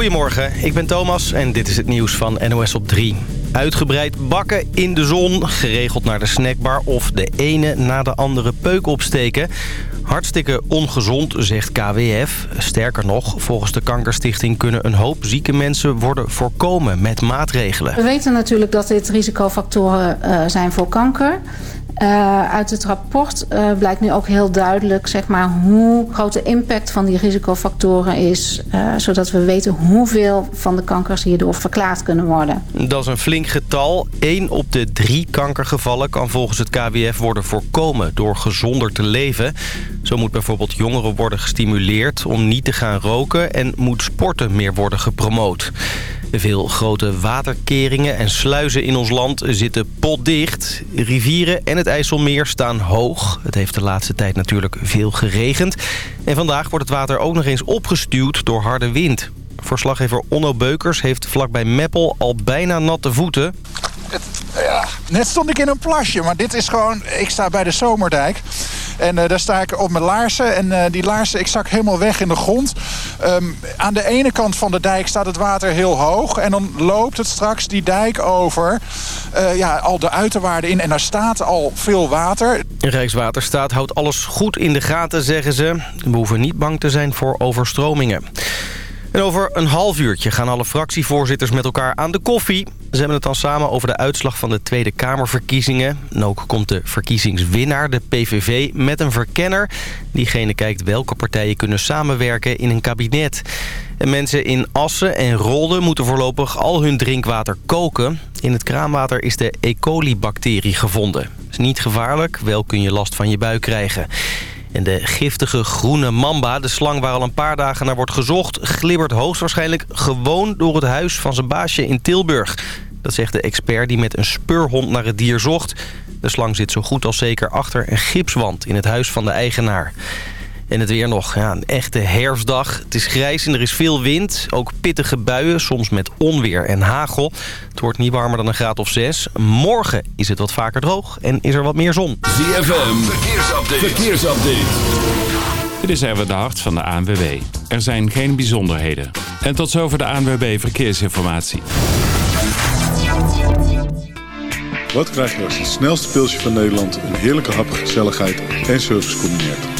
Goedemorgen, ik ben Thomas en dit is het nieuws van NOS op 3. Uitgebreid bakken in de zon, geregeld naar de snackbar... of de ene na de andere peuk opsteken. Hartstikke ongezond, zegt KWF. Sterker nog, volgens de Kankerstichting kunnen een hoop zieke mensen worden voorkomen met maatregelen. We weten natuurlijk dat dit risicofactoren uh, zijn voor kanker. Uh, uit het rapport uh, blijkt nu ook heel duidelijk zeg maar, hoe groot de impact van die risicofactoren is. Uh, zodat we weten hoeveel van de kankers hierdoor verklaard kunnen worden. Dat is een flink getal. 1 op de drie kankergevallen kan volgens het KWF worden voorkomen door gezonder te leven. Zo moet bijvoorbeeld jongeren worden gestimuleerd om niet te gaan roken en moet sporten meer worden gepromoot. Veel grote waterkeringen en sluizen in ons land zitten potdicht. Rivieren en het IJsselmeer staan hoog. Het heeft de laatste tijd natuurlijk veel geregend. En vandaag wordt het water ook nog eens opgestuwd door harde wind. Verslaggever Onno Beukers heeft vlakbij Meppel al bijna natte voeten. Het, ja, net stond ik in een plasje, maar dit is gewoon... Ik sta bij de Zomerdijk. En uh, daar sta ik op mijn laarzen. En uh, die laarzen, ik zak helemaal weg in de grond. Um, aan de ene kant van de dijk staat het water heel hoog. En dan loopt het straks die dijk over. Uh, ja, al de uiterwaarden in. En daar staat al veel water. Rijkswaterstaat houdt alles goed in de gaten, zeggen ze. We hoeven niet bang te zijn voor overstromingen. En over een half uurtje gaan alle fractievoorzitters met elkaar aan de koffie. Ze hebben het dan samen over de uitslag van de Tweede Kamerverkiezingen. En ook komt de verkiezingswinnaar, de PVV, met een verkenner. Diegene kijkt welke partijen kunnen samenwerken in een kabinet. En mensen in Assen en Rolde moeten voorlopig al hun drinkwater koken. In het kraanwater is de E. coli-bacterie gevonden. is niet gevaarlijk, wel kun je last van je buik krijgen. En de giftige groene mamba, de slang waar al een paar dagen naar wordt gezocht... glibbert hoogstwaarschijnlijk gewoon door het huis van zijn baasje in Tilburg. Dat zegt de expert die met een speurhond naar het dier zocht. De slang zit zo goed als zeker achter een gipswand in het huis van de eigenaar. En het weer nog, ja, een echte herfstdag. Het is grijs en er is veel wind. Ook pittige buien, soms met onweer en hagel. Het wordt niet warmer dan een graad of 6. Morgen is het wat vaker droog en is er wat meer zon. ZFM, verkeersupdate. verkeersupdate. Dit is even de hart van de ANWB. Er zijn geen bijzonderheden. En tot zover de ANWB Verkeersinformatie. Wat krijg je als het snelste pilsje van Nederland... een heerlijke hap, gezelligheid en service combineert?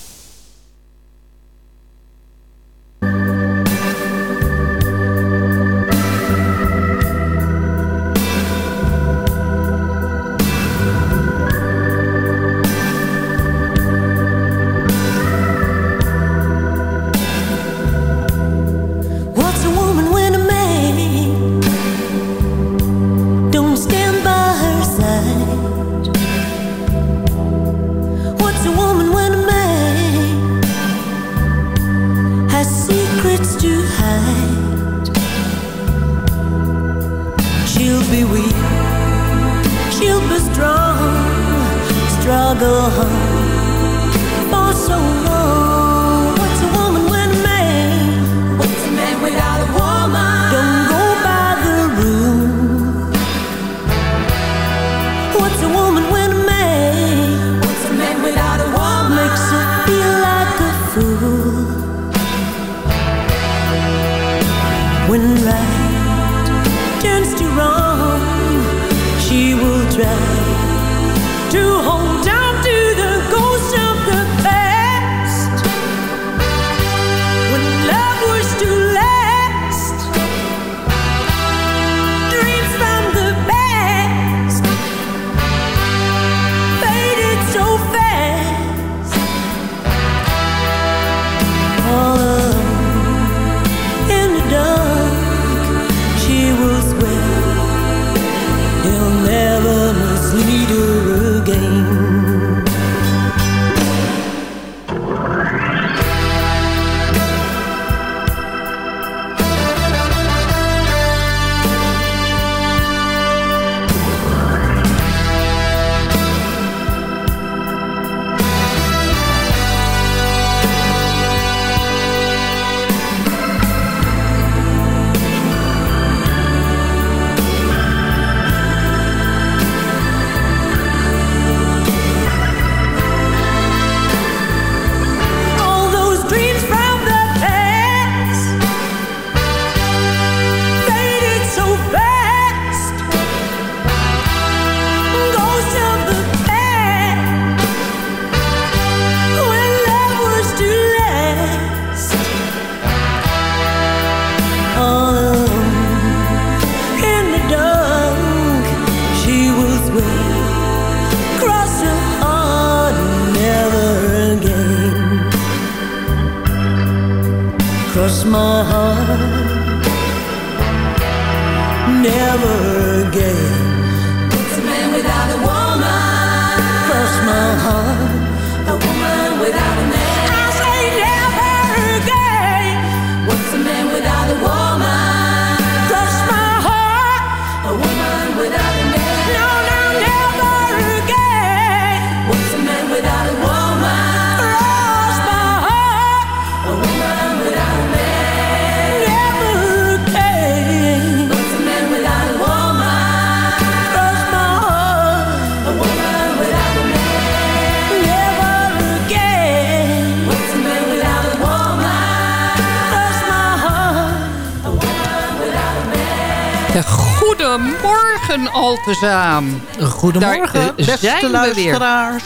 Goedemorgen al tezaam. Goedemorgen, Daar, eh, beste we luisteraars.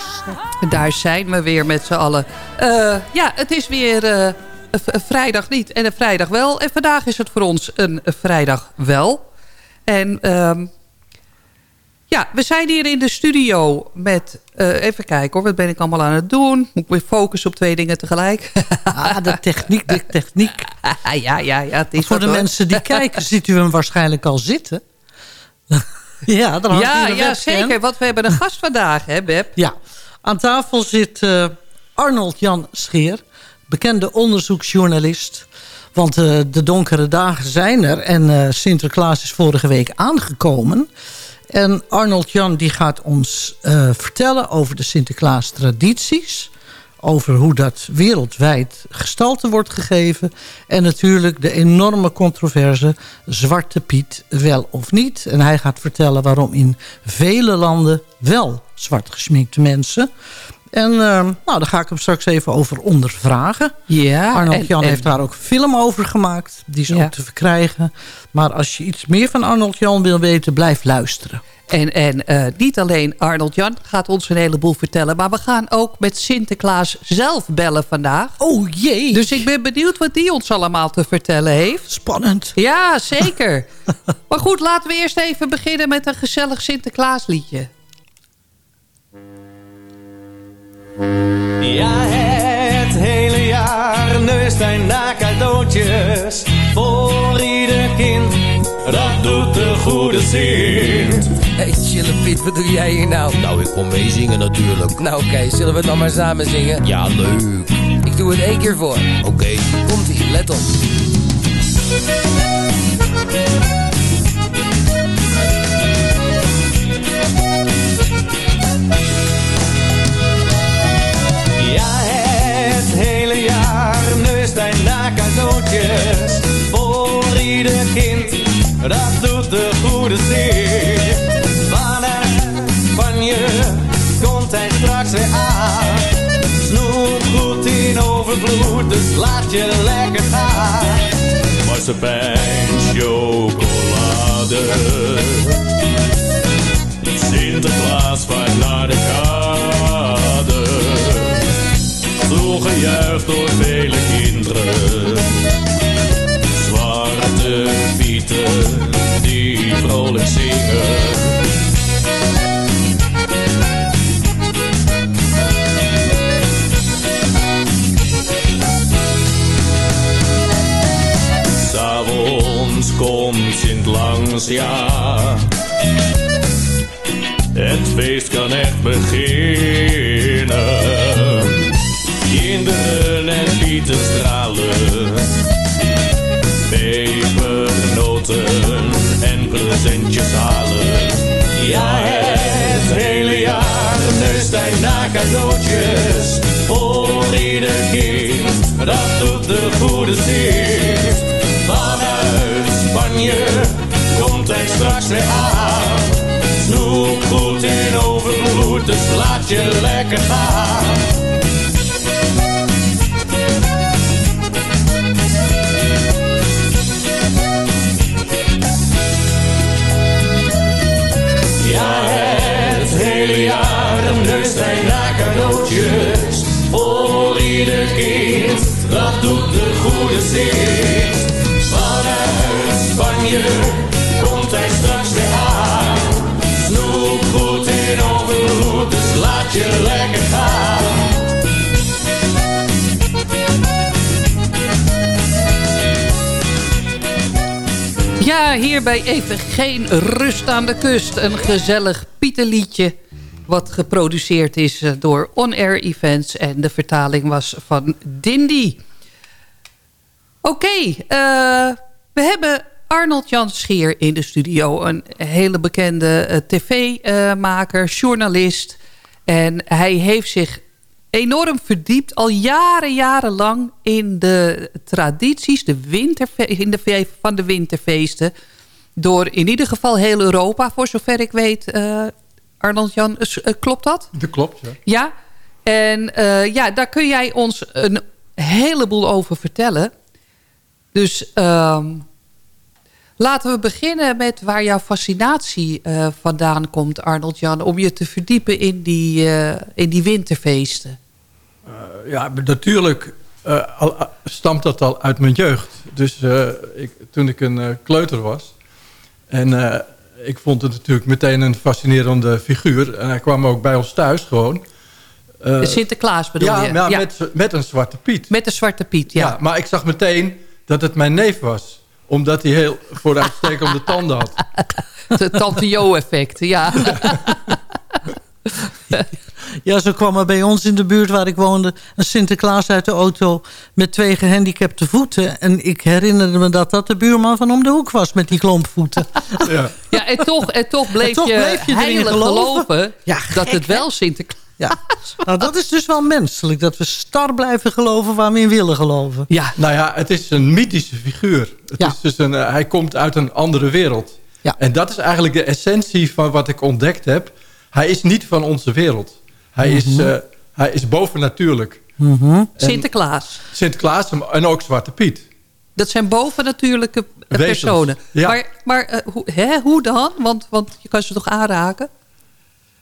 Daar zijn we weer met z'n allen. Eh, ja, het is weer v- vrijdag niet en een vrijdag wel. En vandaag is het voor ons een vrijdag wel. En ehm, ja, we zijn hier in de studio met... even kijken hoor, wat ben ik allemaal aan het doen? Moet ik weer focussen op twee dingen tegelijk? Ah, de techniek, de techniek. ja, ja, ja. Het is Voor de hoor. mensen die kijken, ziet u hem waarschijnlijk al zitten. ja, daar Ja, ja, zeker. Want we hebben een gast vandaag, hè Beb? Ja, aan tafel zit eh, Arnold Jan Scheer, bekende onderzoeksjournalist. Want eh, de donkere dagen zijn er en eh, Sinterklaas is vorige week aangekomen. En Arnold Jan die gaat ons vertellen over de Sinterklaas tradities. Over hoe dat wereldwijd gestalte wordt gegeven. En natuurlijk de enorme controverse Zwarte Piet wel of niet. En hij gaat vertellen waarom in vele landen wel zwart gesminkte mensen. En eh, nou, daar ga ik hem straks even over ondervragen. Ja. Arnold Jan en- heeft daar ook een film over gemaakt. Die is Ja. ook te verkrijgen. Maar als je iets meer van Arnold Jan wil weten, blijf luisteren. En, en eh, niet alleen Arnold Jan gaat ons een heleboel vertellen... maar we gaan ook met Sinterklaas zelf bellen vandaag. Oh jee. Dus ik ben benieuwd wat die ons allemaal te vertellen heeft. Spannend. Ja, zeker. maar goed, laten we eerst even beginnen met een gezellig Sinterklaasliedje. Ja, het hele jaar neust hij naar cadeautjes voor ieder kind. Dat doet de goede zin. Hey, chille Piet, wat doe jij hier nou? Nou, ik kom meezingen natuurlijk. Nou oké, zullen we het dan maar samen zingen? Ja, leuk. Ik doe het één keer voor. Oké. Komt-ie, let op. hij naar cadeautjes voor ieder kind. Dat doet de goede zin. Vanuit Spanje komt hij straks weer aan. Snoep goed in overvloed, dus laat je lekker gaan. Marsepein, chocolade. Sinterklaas gevolgd door vele kinderen. Zwarte pieten die vrolijk zingen. S'avonds komt Sint langs, ja. Het feest kan echt beginnen. Pieten stralen. Pepernoten en presentjes halen. Ja, het hele jaar neust hij naar cadeautjes. Voor ieder kind, dat doet de goede zin. Vanuit Spanje komt hij straks weer aan. Snoep goed in overvloed, dus laat je lekker gaan. Hele jaar neust hij naar cadeautjes. Voor ieder kind, dat doet de goede zin. Vanuit Spanje komt hij straks weer aan. Snoep goed in overvloed, dus laat je lekker gaan. Ja, hierbij even geen rust aan de kust. Een gezellig Pieterliedje wat geproduceerd is eh, door On Air Events. En de vertaling was van Dindy. Oké, eh, we hebben Arnold Jan Scheer in de studio. Een hele bekende eh, tv-maker, journalist. En hij heeft zich enorm verdiept, al jaren, jarenlang... in de tradities de winterfe in de van de winterfeesten. Door in ieder geval heel Europa, voor zover ik weet... Arnold Jan, eh, klopt dat? Dat klopt, ja. Ja, en eh, ja, daar kun jij ons een heleboel over vertellen. Dus ehm, laten we beginnen met waar jouw fascinatie eh, vandaan komt, Arnold Jan. Om je te verdiepen in die, in die winterfeesten. Ja, natuurlijk al, stamt dat al uit mijn jeugd. Dus ik, toen ik een kleuter was. En ik vond het natuurlijk meteen een fascinerende figuur. En hij kwam ook bij ons thuis gewoon. De Sinterklaas bedoel ja, je? maar Met, met een zwarte Piet. Met de Zwarte Piet, ja. Ja, maar ik zag meteen dat het mijn neef was. Omdat hij heel vooruitstekende tanden had. Het Tante Jo-effect, ja. Ja, zo kwam er bij ons in de buurt waar ik woonde... een Sinterklaas uit de auto met twee gehandicapte voeten. En ik herinnerde me dat dat de buurman van om de hoek was... met die klompvoeten. Ja. Ja, en toch, en toch bleef En toch je, bleef je heilig geloven. geloven, Ja, dat het wel Sinterklaas Ja. Nou, dat is dus wel menselijk. Dat we star blijven geloven waar we in willen geloven. Ja. Nou ja, het is een mythische figuur. Het Ja. is dus een, eh, hij komt uit een andere wereld. Ja. En dat is eigenlijk de essentie van wat ik ontdekt heb. Hij is niet van onze wereld. Hij, is, Mhm. eh, hij is bovennatuurlijk. Mhm. Sinterklaas. Sinterklaas en ook Zwarte Piet. Dat zijn bovennatuurlijke Wezens, personen. ja. Maar, maar eh, hoe, hè, hoe dan? Want, want je kan ze toch aanraken?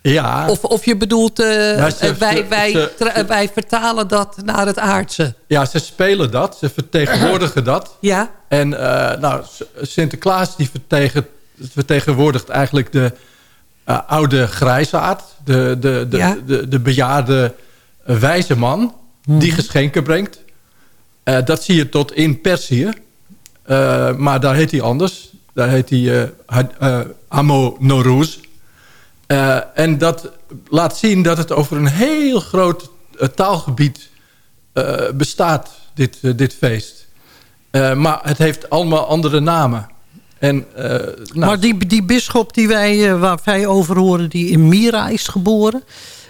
Ja, Of, of je bedoelt, eh, Ja, ze- eh, wij, ze- wij, ze- wij vertalen dat naar het aardse. ja, ze spelen dat. Ze vertegenwoordigen dat. Ja, En eh, nou, Sinterklaas die vertegen, vertegenwoordigt eigenlijk de eh, oude grijsaard. De, de, de, Ja. de, de bejaarde eh, wijze man die geschenken brengt. Eh, dat zie je tot in Perzië. Maar daar heet hij anders. Daar heet hij Amo Norouz. Eh, en dat laat zien dat het over een heel groot taalgebied bestaat, dit, dit feest. Maar het heeft allemaal andere namen. En, eh, nou, maar die, die bisschop die wij, eh, waar wij over horen, die in Mira is geboren...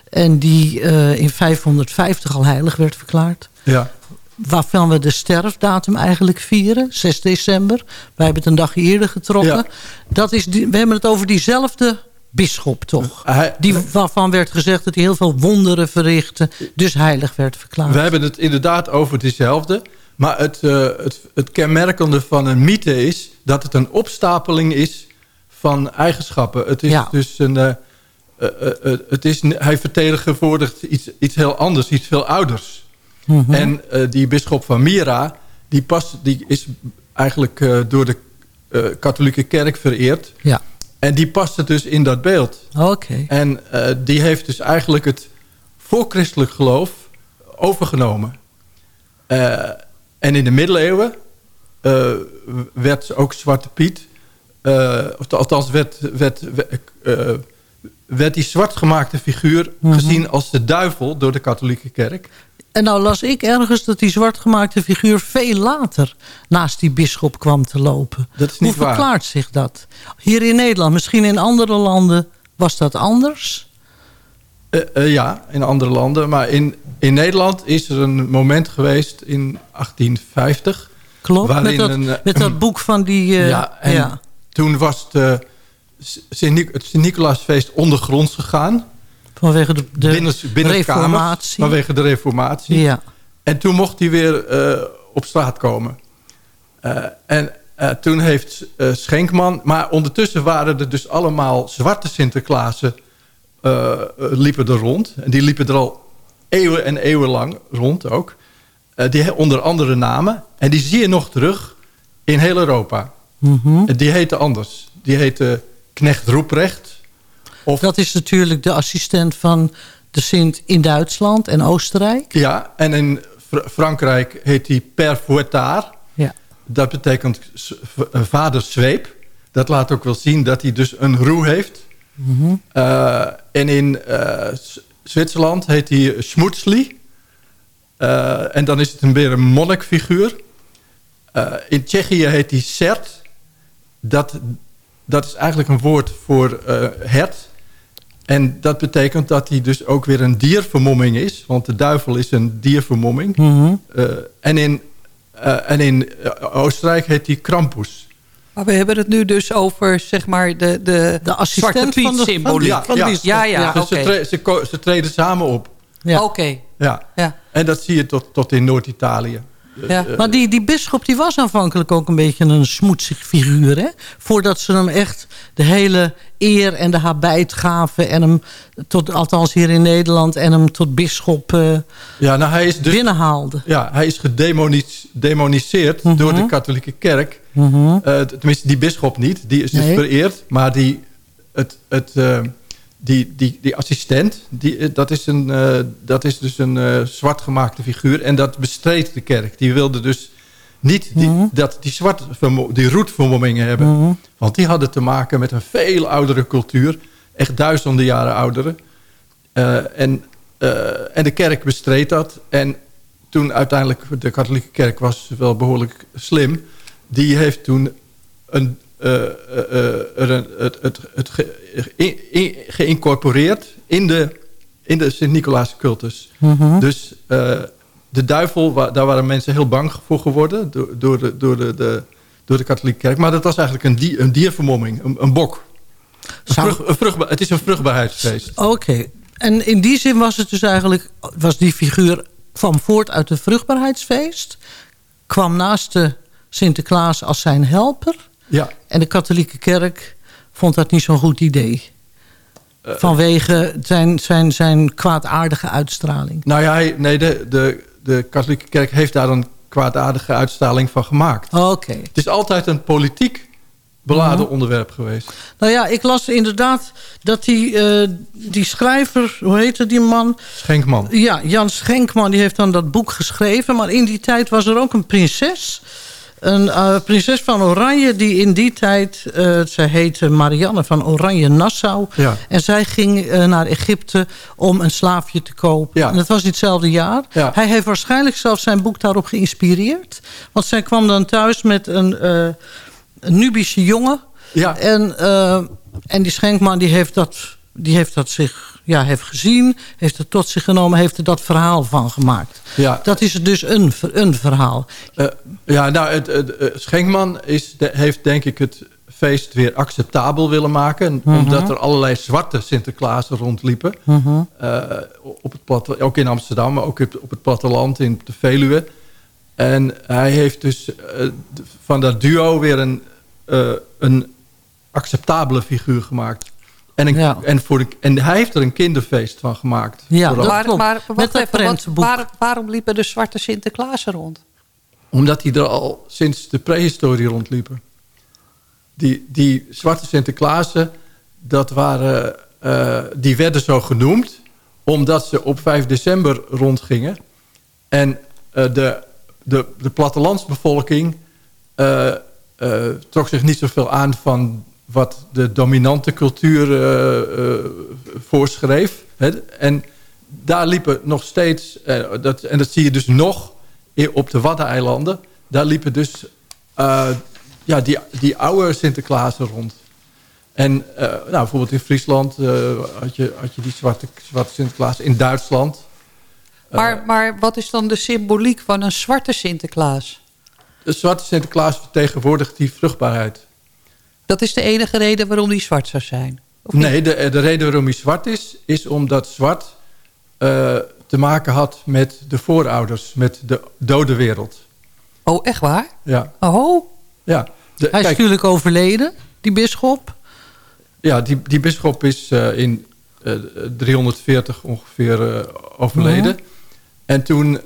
en die eh, in 550 al heilig werd verklaard... ja. waarvan we de sterfdatum eigenlijk vieren, 6 december. Wij hebben het een dag eerder getrokken. Ja. Dat is die, we hebben het over diezelfde bisschop, toch? Hij- Die, waarvan werd gezegd dat hij heel veel wonderen verrichtte... dus heilig werd verklaard. We hebben het inderdaad over dezelfde. Maar het, eh, het, het kenmerkende van een mythe is... dat het een opstapeling is van eigenschappen. Het is Ja. dus een... eh, eh, het is, hij vertegenwoordigt iets, iets heel anders, iets veel ouders. Mhm. En die bisschop van Mira, die, past, die is eigenlijk door de katholieke kerk vereerd. Ja. En die paste dus in dat beeld. Oké. En die heeft dus eigenlijk het voorchristelijk geloof overgenomen. En in de middeleeuwen eh, werd ook Zwarte Piet... eh, of althans werd, werd, werd, eh, werd die zwartgemaakte figuur Mhm. gezien als de duivel door de katholieke kerk. En nou las ik ergens dat die zwartgemaakte figuur veel later naast die bisschop kwam te lopen. Dat is Hoe niet waar. verklaart zich dat? Hier in Nederland, misschien in andere landen was dat anders? Ja, in andere landen. Maar in, in Nederland is er een moment geweest in 1850... Klopt, met dat, een, eh, met dat boek van die... eh, ja, en ja. toen was de, Sint het Sint-Nicolaasfeest ondergronds gegaan. Vanwege de, de binnen, binnen reformatie. vanwege de reformatie. Ja. En toen mocht hij weer eh, op straat komen. Eh, en eh, toen heeft eh, Schenkman... Maar ondertussen waren er dus allemaal zwarte Sinterklaasen... eh, eh, liepen er rond. En die liepen er al eeuwen en eeuwen lang rond ook. Eh, die onder andere namen. En die zie je nog terug in heel Europa. Mhm. En Die heten anders. Die heten Knecht Roeprecht. Of, Dat is natuurlijk de assistent van de Sint in Duitsland en Oostenrijk. Ja, en in Fr- Frankrijk heet hij Père Fouettard. Ja. Dat betekent eh, vader zweep. Dat laat ook wel zien dat hij dus een roe heeft. Mhm. Eh, en in eh, Zwitserland heet hij Schmutzli. Eh, en dan is het een weer een monnikfiguur. Eh, in Tsjechië heet hij Sert. Dat, dat is eigenlijk een woord voor eh, hert. En dat betekent dat hij dus ook weer een diervermomming is. Want de duivel is een diervermomming. Mhm. En in, en in Oostenrijk heet hij Krampus. Maar we hebben het nu dus over zeg maar de, de, De assistent van de- van symboliek. die- van die- ja, ja, Dus oké. ze, tre- ze, ze treden samen op. Ja. Oké. Ja. Ja. En dat zie je tot, tot in Noord-Italië. Ja. Maar die, die bisschop die was aanvankelijk ook een beetje een smoetsig figuur. Hè? Voordat ze hem echt de hele eer en de habijt gaven. En hem, tot, althans hier in Nederland, en hem tot bisschop eh, ja, nou, hij is dus, binnenhaalden. ja, hij is gedemoniseerd door de katholieke kerk. Mhm. Eh, tenminste, die bisschop niet. Die is dus Nee. vereerd. Maar die, het, het, eh, die, die, die assistent, die, eh, dat, is een, dat is dus een eh, zwartgemaakte figuur. En dat bestreed de kerk. Die wilde dus niet die, Mhm. dat die, zwart, die roetvermommingen hebben. Mhm. Want die hadden te maken met een veel oudere cultuur. Echt duizenden jaren oudere. En, en de kerk bestreed dat. En toen uiteindelijk, de katholieke kerk was wel behoorlijk slim. Die heeft toen een, eh, eh, eh, een, het, het, het ge- in- in- geïncorporeerd in de, in de Sint-Nicolaas cultus. Mhm. Dus de duivel, daar waren mensen heel bang voor geworden door, door, de, door, de, de, door de katholieke kerk. Maar dat was eigenlijk een, die, een diervermomming, een, een bok. Een vrucht- een vruchtbaar- het is een vruchtbaarheidsfeest. Oké. En in die zin was het dus eigenlijk... was die figuur kwam voort uit een vruchtbaarheidsfeest... kwam naast de Sinterklaas als zijn helper... Ja. en de katholieke kerk vond dat niet zo'n goed idee. Eh, Vanwege zijn, zijn, zijn kwaadaardige uitstraling. Nou ja, nee, de, de, de katholieke kerk heeft daar een kwaadaardige uitstraling van gemaakt. Oké. Het is altijd een politiek beladen Mhm. onderwerp geweest. Nou ja, ik las inderdaad dat die, eh, die schrijver... hoe heette die man? Schenkman. Ja, Jan Schenkman die heeft dan dat boek geschreven. Maar in die tijd was er ook een prinses. Een eh, prinses van Oranje die in die tijd... eh zij heette Marianne van Oranje-Nassau. Ja. En zij ging eh, naar Egypte om een slaafje te kopen. Ja. En dat was in hetzelfde jaar. Ja. Hij heeft waarschijnlijk zelfs zijn boek daarop geïnspireerd. Want zij kwam dan thuis met een, een Nubische jongen. Ja. En, en die Schenkman die heeft dat, die heeft dat zich ja, heeft gezien, heeft het tot zich genomen, heeft er dat verhaal van gemaakt. Ja. Dat is dus een, een verhaal. Eh, ja, nou, het, het, Schenkman is, de- heeft denk ik het feest weer acceptabel willen maken. Mhm. Omdat er allerlei zwarte Sinterklaasen rondliepen. Mhm. Eh, op het platte, ook in Amsterdam, maar ook op het platteland in de Veluwe. En hij heeft dus eh, van dat duo weer een, een acceptabele figuur gemaakt. En, een, en, voor de, en hij heeft er een kinderfeest van gemaakt. Ja. Maar, maar Met wacht dat even, wat, prentenboek. waar- waarom liepen de zwarte Sinterklaas rond? Omdat die er al sinds de prehistorie rondliepen. Die, die zwarte Sinterklaasen, dat waren, eh, die werden zo genoemd... omdat ze op 5 december rondgingen. En eh, de, de, de plattelandsbevolking eh, eh, trok zich niet zoveel aan... van wat de dominante cultuur eh, eh, voorschreef. Hè? En daar liepen nog steeds... eh, dat, en dat zie je dus nog op de Waddeneilanden. Daar liepen dus ja, die, die oude Sinterklaasen rond. En nou, bijvoorbeeld in Friesland had, je, had je die zwarte, zwarte Sinterklaas. In Duitsland. Maar, maar wat is dan de symboliek van een zwarte Sinterklaas? De zwarte Sinterklaas vertegenwoordigt die vruchtbaarheid. Dat is de enige reden waarom die zwart zou zijn. Nee, de, de reden waarom hij zwart is... is omdat zwart eh, te maken had met de voorouders. Met de dode wereld. Oh, echt waar? Ja. Oh. ja. De, Hij is kijk, natuurlijk overleden, die bisschop. Ja, die, die bisschop is eh, in eh, 340 ongeveer eh, overleden. En toen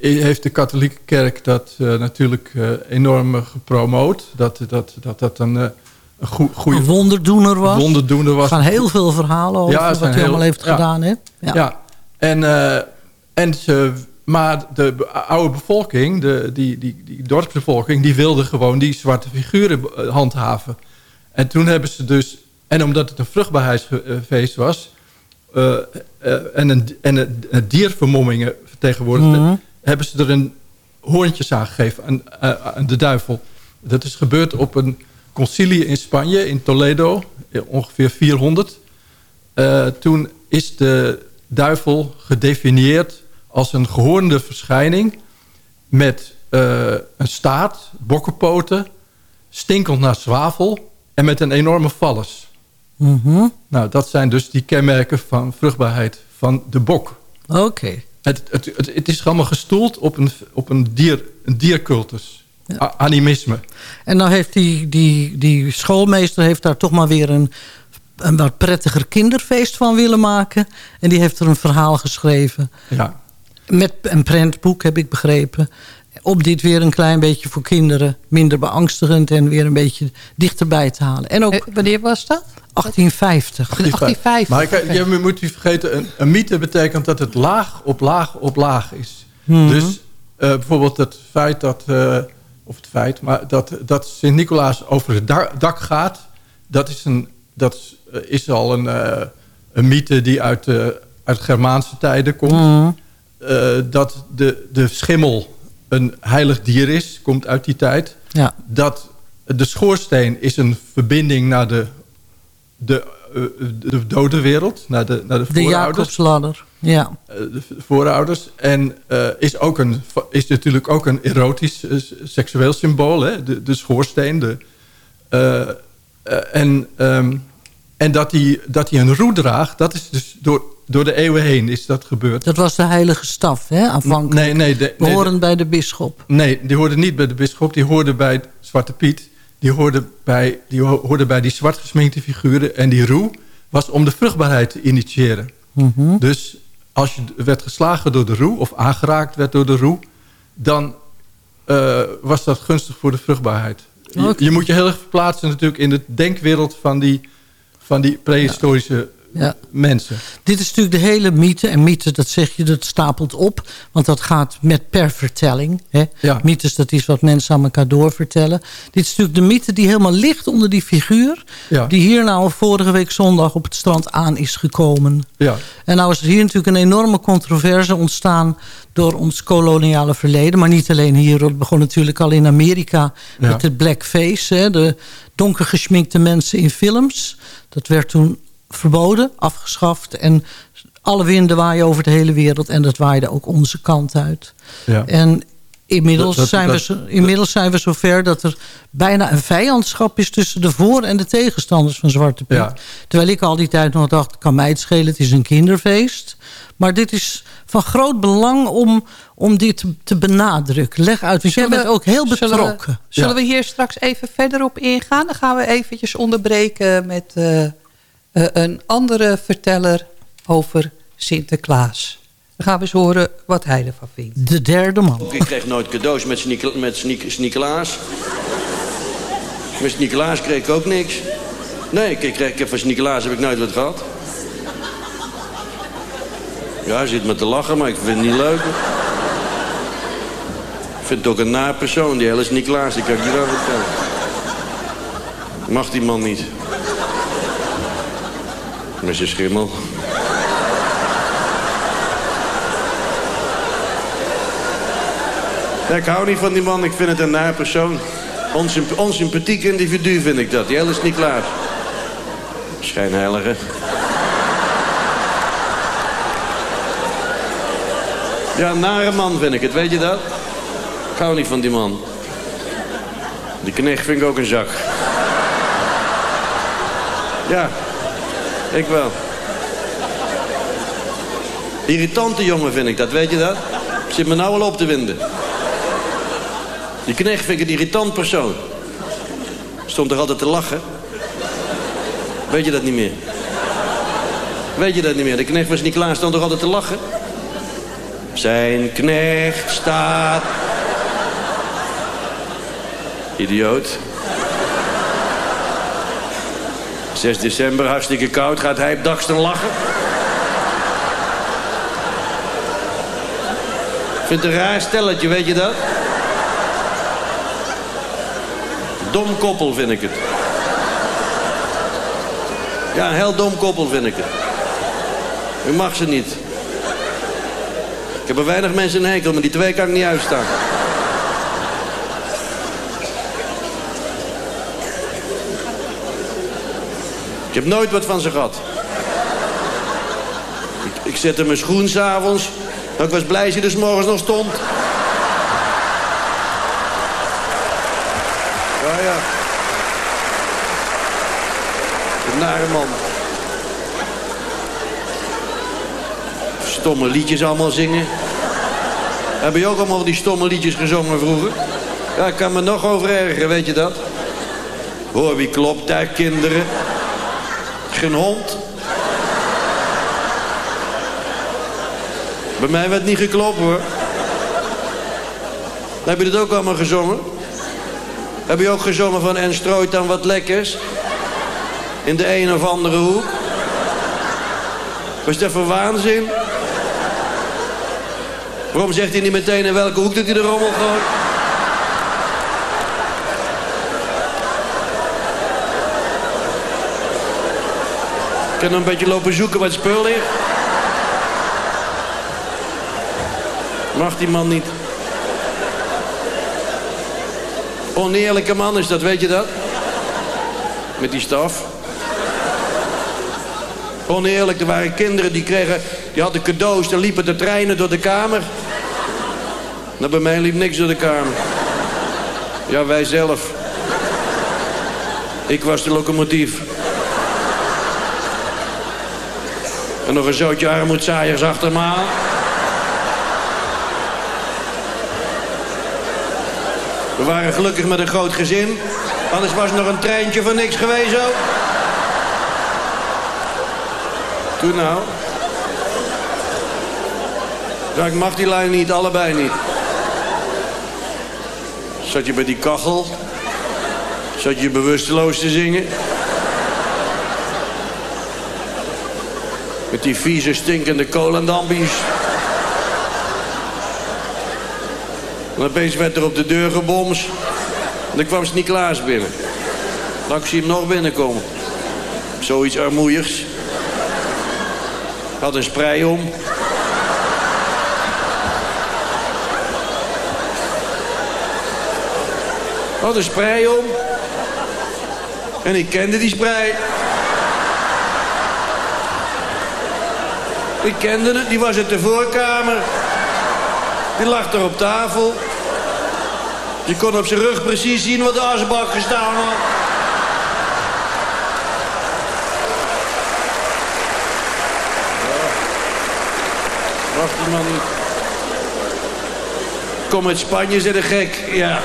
heeft de katholieke kerk dat eh, natuurlijk eh, enorm eh, gepromoot. Dat dat, dat, dat een, een goe- goede Een wonderdoener was. wonderdoener was. Er gaan heel veel verhalen over Ja, er wat hij heel- allemaal heeft ja. gedaan. Hè? Ja. En, eh, en ze, maar de oude bevolking, de, die, die, die dorpsbevolking... die wilde gewoon die zwarte figuren handhaven. En toen hebben ze dus... En omdat het een vruchtbaarheidsfeest was... en, een, en een, een diervermommingen vertegenwoordigde... Mhm. Hebben ze er een hoorntjes aan gegeven aan, eh, aan de duivel. Dat is gebeurd op een concilie in Spanje, in Toledo, eh, ongeveer 400. Eh, toen is de duivel gedefinieerd als een gehoornde verschijning... met een staart, bokkenpoten, stinkend naar zwavel... en met een enorme vallus. Mhm. Nou, dat zijn dus die kenmerken van vruchtbaarheid van de bok. Oké. Het, het, het, het is allemaal gestoeld op een, op een, dier, een diercultus. Animisme. En dan heeft die, die, die schoolmeester heeft daar toch maar weer een, een wat prettiger kinderfeest van willen maken. En die heeft er een verhaal geschreven. Ja. Met een prentboek, heb ik begrepen. Om dit weer een klein beetje voor kinderen minder beangstigend... en weer een beetje dichterbij te halen. En ook Eh, wanneer was dat? 1850. 1850. Maar ik, je moet niet vergeten, een, een mythe betekent dat het laag op laag op laag is. Mhm. Dus eh, bijvoorbeeld het feit dat, eh, of het feit, maar dat, dat Sint-Nicolaas over het da- dak gaat, dat is, een, dat is, eh, al een, eh, een mythe die uit, eh, uit Germaanse tijden komt. Mhm. Eh, dat de, de schimmel een heilig dier is, komt uit die tijd. Ja. Dat de schoorsteen is een verbinding naar de, de, eh, de dode wereld, naar de, naar de De voorouders. Jacobsladder. Ja. Eh, de voorouders. En eh, is, ook een, is natuurlijk ook een erotisch seksueel symbool. Hè? De, de schoorsteen. De, en ehm, en dat hij dat hij een roe draagt, dat is dus door, door de eeuwen heen is dat gebeurd. Dat was de heilige staf, hè, aanvankelijk. Nee, nee, de, nee, Behorend bij de bisschop. Nee, die hoorde niet bij de bisschop. Die hoorde bij Zwarte Piet. Die hoorde bij die, hoorde bij die zwart gesminkte figuren. En die roe was om de vruchtbaarheid te initiëren. Mhm. Dus als je werd geslagen door de roe... of aangeraakt werd door de roe... dan eh, was dat gunstig voor de vruchtbaarheid. Je, moet je heel erg verplaatsen natuurlijk... in de denkwereld van die, van die prehistorische Ja. Mensen. Dit is natuurlijk de hele mythe. En mythe, dat zeg je, dat stapelt op. Want dat gaat met per vertelling. Hè? Ja. Mythes, dat is wat mensen aan elkaar doorvertellen. Dit is natuurlijk de mythe die helemaal ligt onder die figuur. Ja. Die hier nou vorige week zondag op het strand aan is gekomen. Ja. En nou is er hier natuurlijk een enorme controverse ontstaan... door ons koloniale verleden. Maar niet alleen hier. Het begon natuurlijk al in Amerika Ja. met het blackface. Hè? De donker geschminkte mensen in films. Dat werd toen verboden, afgeschaft. En alle winden waaien over de hele wereld. En dat waaide ook onze kant uit. Ja. En Inmiddels, Dat- dat- zijn, dat- we, zo- inmiddels zijn we zover dat er bijna een vijandschap is... tussen de voor- en de tegenstanders van Zwarte Piet. Ja. Terwijl ik al die tijd nog dacht, kan mij het schelen, het is een kinderfeest. Maar dit is van groot belang om, om dit te, te benadrukken. Leg uit, want jij bent ook heel zullen we- betrokken. Zullen we hier straks even verder op ingaan? Dan gaan we eventjes onderbreken met eh, een andere verteller over Sinterklaas. Dan gaan we eens horen wat hij ervan vindt. De derde man. Ik kreeg nooit cadeaus met Sneek- met Sneekelaas kreeg ik ook niks. Nee, ik, kreeg, ik heb van Sneekelaas heb ik nooit wat gehad. Ja, hij zit me te lachen, maar ik vind het niet leuk. Ik vind het ook een naar persoon, die hele Sneekelaas. Die kan ik je wel vertellen. Mag die man niet. Met schimmel. Ik hou niet van die man, ik vind het een naar persoon. Onsymp onsympathiek individu vind ik dat. Die niet klaar. Schijnheilige. Ja, een nare man vind ik het, weet je dat? Ik hou niet van die man. Die knecht vind ik ook een zak. Ja, ik wel. Irritante jongen vind ik dat, weet je dat? Zit me nou al op te winden. Die knecht vind ik een irritant persoon. Stond er altijd te lachen. Weet je dat niet meer? Weet je dat niet meer? De knecht was niet klaar, stond er altijd te lachen. Zijn knecht staat... Idioot. 6 december, hartstikke koud. Gaat hij op daksten lachen? Ik vind het een raar stelletje, weet je dat? Dom koppel vind ik het. Ja, een heel dom koppel vind ik het. U mag ze niet. Ik heb er weinig mensen een hekel, maar die twee kan ik niet uitstaan. Heb nooit wat van ze gehad. Ik, ik zette mijn schoen s'avonds. Ik was blij dat hij er 's morgens nog stond. Ja, ja. Nare man. Stomme liedjes allemaal zingen. Hebben je ook allemaal die stomme liedjes gezongen vroeger? Ja, ik kan me nog over ergeren, weet je dat? Hoor wie klopt daar, kinderen? Geen hond. Bij mij werd niet geklopt, hoor. Heb je dit ook allemaal gezongen? Heb je ook gezongen van en strooit dan wat lekkers? In de een of andere hoek? Was dat voor waanzin? Waarom zegt hij niet meteen in welke hoek dat hij de rommel gooit? Ik kan een beetje lopen zoeken wat spul ligt. Mag die man niet. Oneerlijke man is dat, weet je dat? Met die staf. Oneerlijk, er waren kinderen die kregen... die hadden cadeaus, dan liepen de treinen door de kamer. Nou, bij mij liep niks door de kamer. Ja, wij zelf. Ik was de locomotief. En nog een zootje armoedzaaiers achter me aan. We waren gelukkig met een groot gezin. Anders was nog een treintje van niks geweest ook. Toen nou. Ja, ik mag die lijn niet, allebei niet. Zat je bij die kachel? Zat je bewusteloos te zingen? Met die vieze, stinkende kolendambies. En opeens werd er op de deur geboms. En dan kwam Sint-Niklaas binnen. Dan zie hem nog binnenkomen. Zoiets armoeigs. Had een sprei om. Had een sprei om. En ik kende die sprei. Ik kende het, die was uit de voorkamer. Die lag er op tafel. Je kon op zijn rug precies zien wat de asbak gestaan had. Ja. Wacht die man. Kom uit Spanje, zit een gek. Ja.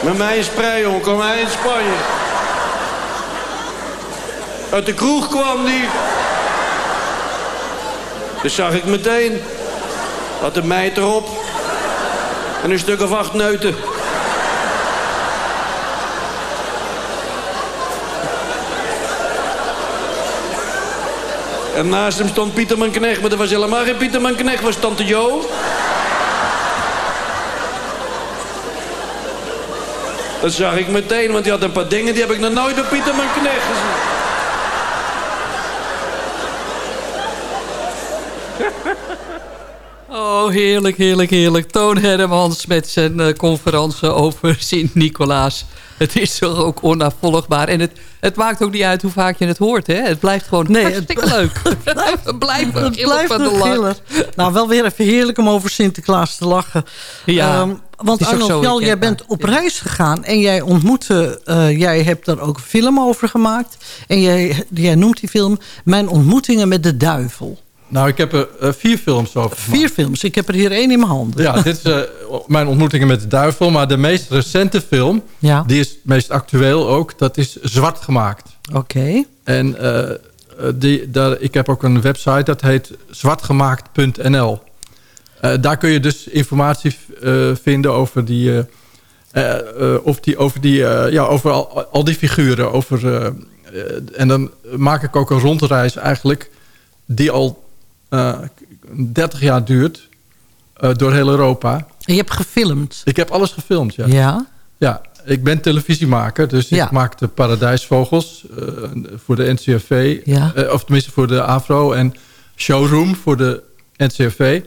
Met mij in sprei, jongen. Kom hij in Spanje. Uit de kroeg kwam die. Dat zag ik meteen. Had een meid erop. En een stuk of acht neuten. En naast hem stond Pieterman Knecht, maar dat was helemaal geen Pieterman Knecht, was Tante Jo. Dat zag ik meteen, want die had een paar dingen die heb ik nog nooit op Pieterman Knecht gezien. Oh, heerlijk, heerlijk, heerlijk. Toon Hermans met zijn uh, conferentie over Sint-Nicolaas. Het is toch ook onafvolgbaar. En het, het maakt ook niet uit hoe vaak je het hoort. Hè? Het blijft gewoon nee, hartstikke het, leuk. Het blijft, het blijft van de lach. Nou, wel weer even heerlijk om over Sinterklaas te lachen. Ja, um, want Arnold Jal, jij bent op ja. reis gegaan en jij ontmoette... Uh, jij hebt daar ook een film over gemaakt. En jij, jij noemt die film Mijn ontmoetingen met de duivel. Nou, ik heb er uh, vier films over gemaakt. Vier films. Ik heb er hier één in mijn handen. Ja, dit is uh, mijn ontmoetingen met de duivel. Maar de meest recente film, ja. die is het meest actueel ook, dat is Zwart gemaakt. Oké. Okay. En uh, die, daar, ik heb ook een website, dat heet zwartgemaakt.nl. daar kun je dus informatie vinden over die... of die, over, die, ja, over al, al, die figuren. Over, en dan maak ik ook een rondreis eigenlijk... die al 30 jaar duurt. Uh, door heel Europa. En je hebt gefilmd? Ik heb alles gefilmd, ja. Ja? Ja, ik ben televisiemaker. Dus ja. ik maakte Paradijsvogels uh, voor de NCRV. Ja. of tenminste voor de AVRO. En Showroom voor de NCRV.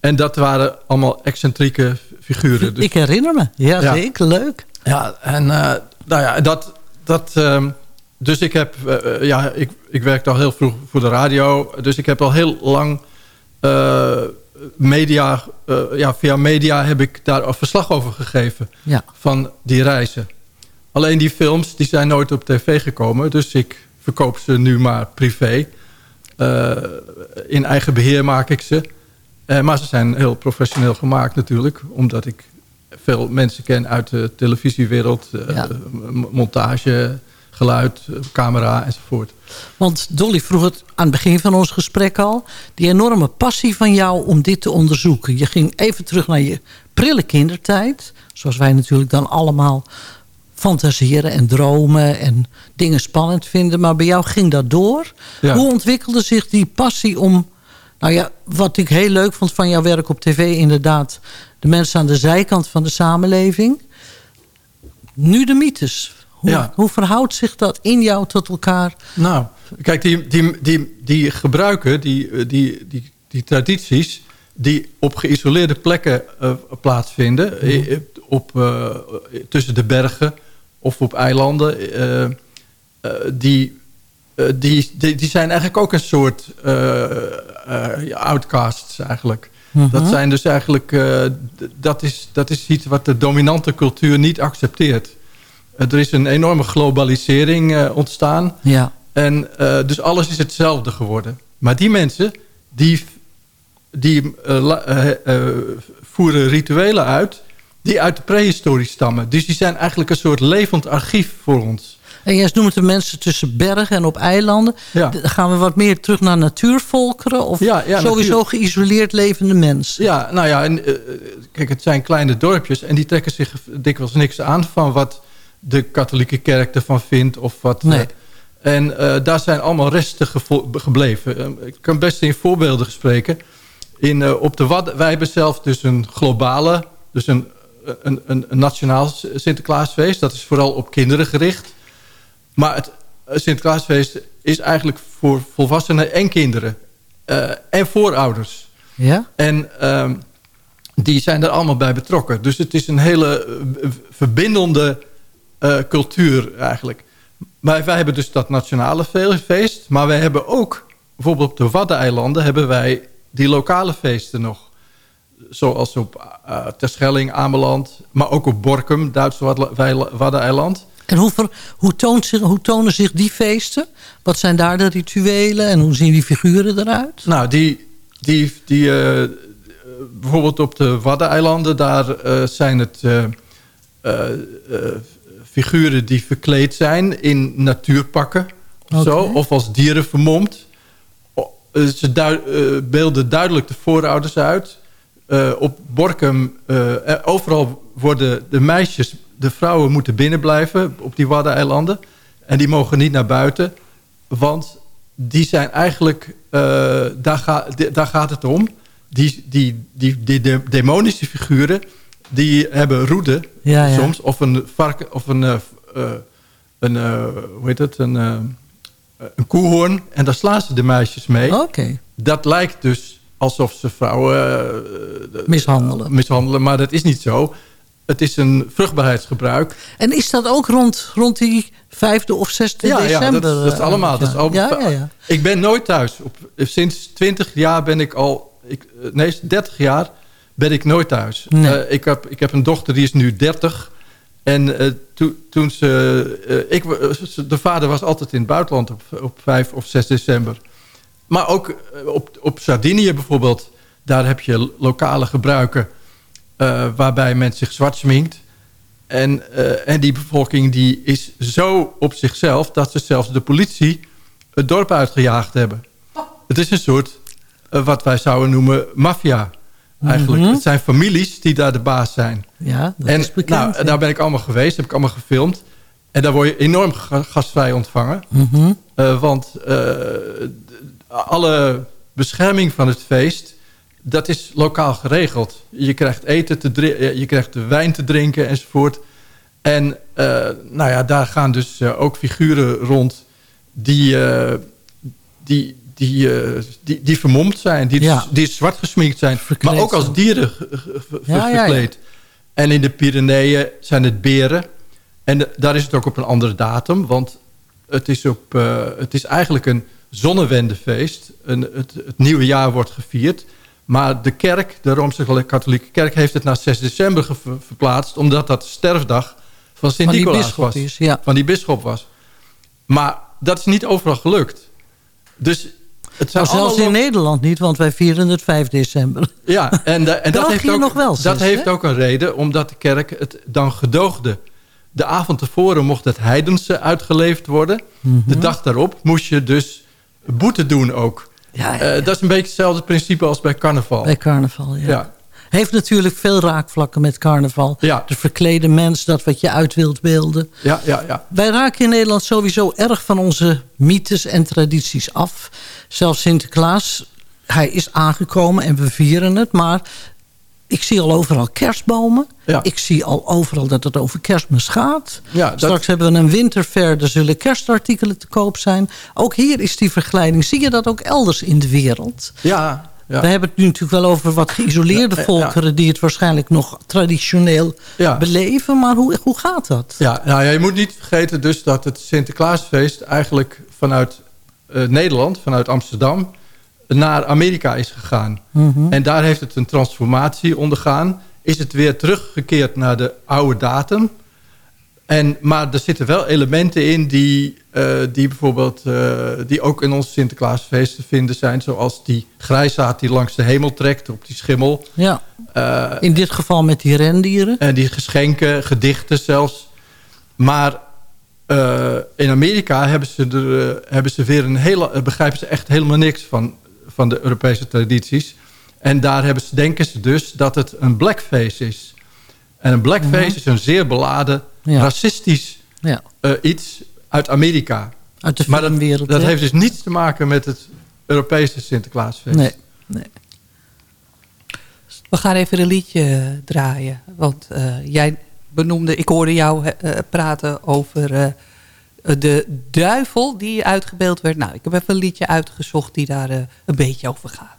En dat waren allemaal excentrieke figuren. Dus, ik herinner me. Ja, ja. zeker. Leuk. Ja, en nou ja, dat... dat um, dus ik heb, uh, ja, ik, ik werkte al heel vroeg voor de radio. Dus ik heb al heel lang uh, media, uh, ja, via media heb ik daar verslag over gegeven. Ja. Van die reizen. Alleen die films, die zijn nooit op tv gekomen. Dus ik verkoop ze nu maar privé. in eigen beheer maak ik ze. maar ze zijn heel professioneel gemaakt natuurlijk. Omdat ik veel mensen ken uit de televisiewereld. Ja. montage geluid, camera enzovoort. Want Dolly vroeg het aan het begin van ons gesprek al. Die enorme passie van jou om dit te onderzoeken. Je ging even terug naar je prille kindertijd. Zoals wij natuurlijk dan allemaal fantaseren en dromen en dingen spannend vinden. Maar bij jou ging dat door. Ja. Hoe ontwikkelde zich die passie om... Nou ja, wat ik heel leuk vond van jouw werk op tv inderdaad... de mensen aan de zijkant van de samenleving. Nu de mythes. Hoe, ja. hoe verhoudt zich dat in jou tot elkaar? Nou, kijk, die, die, die, die gebruiken, die, die, die, die tradities... die op geïsoleerde plekken uh, plaatsvinden... Mhm. Op, uh, tussen de bergen of op eilanden... Uh, die, die, die, die zijn eigenlijk ook een soort outcasts eigenlijk. Mhm. Dat zijn dus eigenlijk... dat, is, dat is iets wat de dominante cultuur niet accepteert. Er is een enorme globalisering uh, ontstaan. Ja. En uh, dus alles is hetzelfde geworden. Maar die mensen, die, die voeren rituelen uit... die uit de prehistorie stammen. Dus die zijn eigenlijk een soort levend archief voor ons. En jij noemt de mensen tussen bergen en op eilanden. Ja. Gaan we wat meer terug naar natuurvolkeren? Of ja, ja, sowieso natuur. geïsoleerd levende mensen? Ja, nou ja, en, kijk, het zijn kleine dorpjes... en die trekken zich dikwijls niks aan van wat de katholieke kerk ervan vindt. Of wat, nee. uh, en uh, daar zijn allemaal resten gebleven. Uh, ik kan best in voorbeelden spreken. In, uh, op de Wadden, wij hebben zelf dus een globale, dus een, een, een, een nationaal Sinterklaasfeest. Dat is vooral op kinderen gericht. Maar het Sinterklaasfeest is eigenlijk voor volwassenen en kinderen. Uh, en voorouders. Ja? En uh, die zijn er allemaal bij betrokken. Dus het is een hele verbindende uh, cultuur eigenlijk. Maar wij hebben dus dat nationale feest. Maar wij hebben ook, bijvoorbeeld op de Waddeneilanden... hebben wij die lokale feesten nog. zoals op uh, Terschelling, Ameland... maar ook op Borkum, Duitse Waddeneiland. En hoe, ver, hoe, toont zich, hoe tonen zich die feesten? Wat zijn daar de rituelen en hoe zien die figuren eruit? Nou, die, die, die, uh, bijvoorbeeld op de Waddeneilanden... daar uh, zijn het figuren die verkleed zijn in natuurpakken... Okay. Zo, of als dieren vermomd. Ze du beelden duidelijk de voorouders uit. op Borkum, overal worden de meisjes de vrouwen moeten binnenblijven op die Waddeneilanden. En die mogen niet naar buiten. Want die zijn eigenlijk... Uh, daar, ga, daar gaat het om. Die, die, die, die de, demonische figuren... die hebben roede ja, soms. Of een varken... Of een, uh, uh, een hoe heet het? Een, een koehoorn. En daar slaan ze de meisjes mee. Oké. Dat lijkt dus alsof ze vrouwen... mishandelen. mishandelen. Maar dat is niet zo het is een vruchtbaarheidsgebruik. En is dat ook rond, rond die vijfde of zesde ja, december? Ja, dat, dat is allemaal. Dat is al, ja, ja, ja. Ik ben nooit thuis. Op, sinds 20 jaar ben ik al... Ik, nee, 30 jaar ben ik nooit thuis. Nee. Uh, ik, heb, ik heb een dochter, die is nu 30. En uh, to, toen ze... Uh, ik, de vader was altijd in het buitenland op, op 5 of 6 december. Maar ook op, op Sardinië bijvoorbeeld... daar heb je lokale gebruiken uh, waarbij men zich zwart sminkt. En, uh, en die bevolking die is zo op zichzelf... dat ze zelfs de politie het dorp uitgejaagd hebben. Het is een soort, uh, wat wij zouden noemen, maffia. Eigenlijk. Mhm. Het zijn families die daar de baas zijn. Ja, dat en, is bekend. Nou, daar ben ik allemaal geweest, heb ik allemaal gefilmd. En daar word je enorm ga- gastvrij ontvangen. Mhm. Uh, want uh, alle bescherming van het feest dat is lokaal geregeld. Je krijgt eten te drinken, je krijgt wijn te drinken enzovoort. En uh, nou ja, daar gaan dus ook figuren rond die, die, die, die, die vermomd zijn, die, Ja. die zwart gesminkt zijn, Verkleed maar ook als dieren Ja, verkleed. En in de Pyreneeën zijn het beren. En de- daar is het ook op een andere datum, want het is, op, uh, het is eigenlijk een zonnewendefeest. Een, het, het nieuwe jaar wordt gevierd. Maar de kerk, de Rooms-Katholieke kerk... heeft het naar 6 december verplaatst... omdat dat de sterfdag van Sint-Nicolaas was. is, ja. Van die bisschop was. Maar dat is niet overal gelukt. Dus het Nou, zelfs in Nederland niet, want wij vieren het 5 december. ja, en, en dat, heeft ook, nog wel dat zes, heeft hè? ook een reden, omdat de kerk het dan gedoogde. De avond tevoren mocht het heidense uitgeleefd worden. Mhm. De dag daarop moest je dus boete doen ook. Ja, ja, Eh, dat is een beetje hetzelfde principe als bij carnaval. Bij carnaval, ja. Heeft natuurlijk veel raakvlakken met carnaval. Ja. De verklede mens, dat wat je uit wilt beelden. Ja, ja, ja. Wij raken in Nederland sowieso erg van onze mythes en tradities af. Zelfs Sinterklaas, hij is aangekomen en we vieren het. Maar ik zie al overal kerstbomen. Ja. Ik zie al overal dat het over kerstmis gaat. Ja, dat- Straks hebben we een winterfair, er zullen kerstartikelen te koop zijn. Ook hier is die vergelijking. Zie je dat ook elders in de wereld? Ja, ja. We hebben het nu natuurlijk wel over wat geïsoleerde volkeren... die het waarschijnlijk nog traditioneel beleven. Maar hoe, hoe gaat dat? Ja, nou ja, je moet niet vergeten dus dat het Sinterklaasfeest eigenlijk vanuit eh, Nederland, vanuit Amsterdam, naar Amerika is gegaan. Mhm. En daar heeft het een transformatie ondergaan. Is het weer teruggekeerd naar de oude datum. En, maar er zitten wel elementen in die, eh, die bijvoorbeeld eh, die ook in ons Sinterklaasfeest te vinden zijn. Zoals die grijsaard die langs de hemel trekt op die schimmel. Ja, Eh, in dit geval met die rendieren. en die geschenken, gedichten zelfs. Maar in Amerika hebben ze, er, hebben ze weer een hele, begrijpen ze echt helemaal niks van, van de Europese tradities. En daar hebben ze, denken ze dus dat het een blackface is. En een blackface Mhm. is een zeer beladen, Ja. racistisch Ja, eh, iets uit Amerika. uit de Maar dat, filmwereld. dat heeft dus niets te maken met het Europese Sinterklaasfeest. Nee, nee. We gaan even een liedje draaien. Want eh, jij benoemde, ik hoorde jou eh, praten over eh, de duivel die uitgebeeld werd. Nou, ik heb even een liedje uitgezocht die daar eh, een beetje over gaat.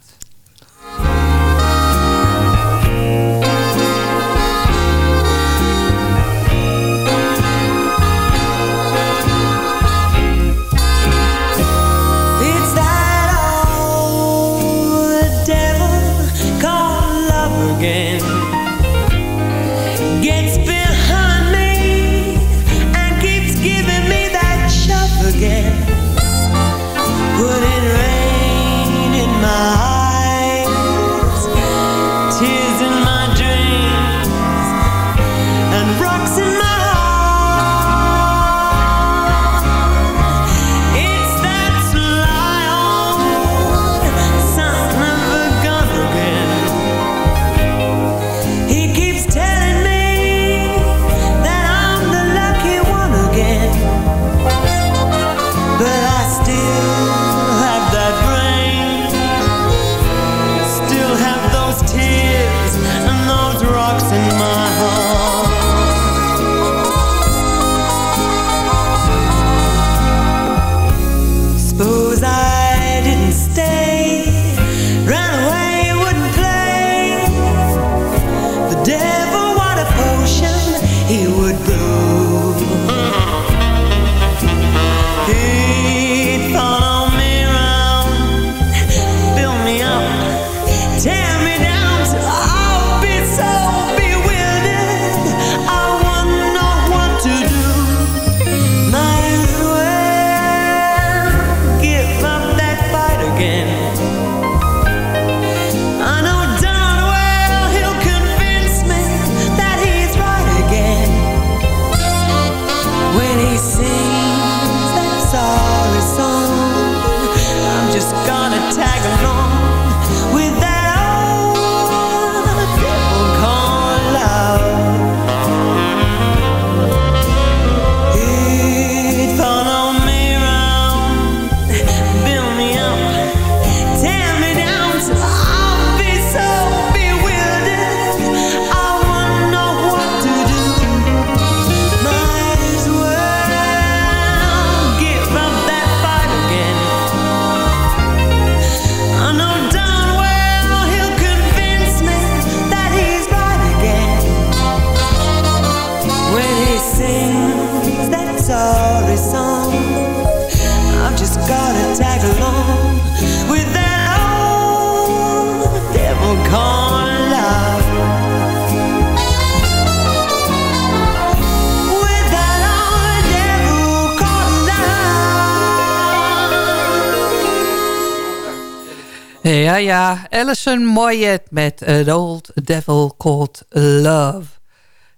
Alison Moyet met An Old Devil Called Love.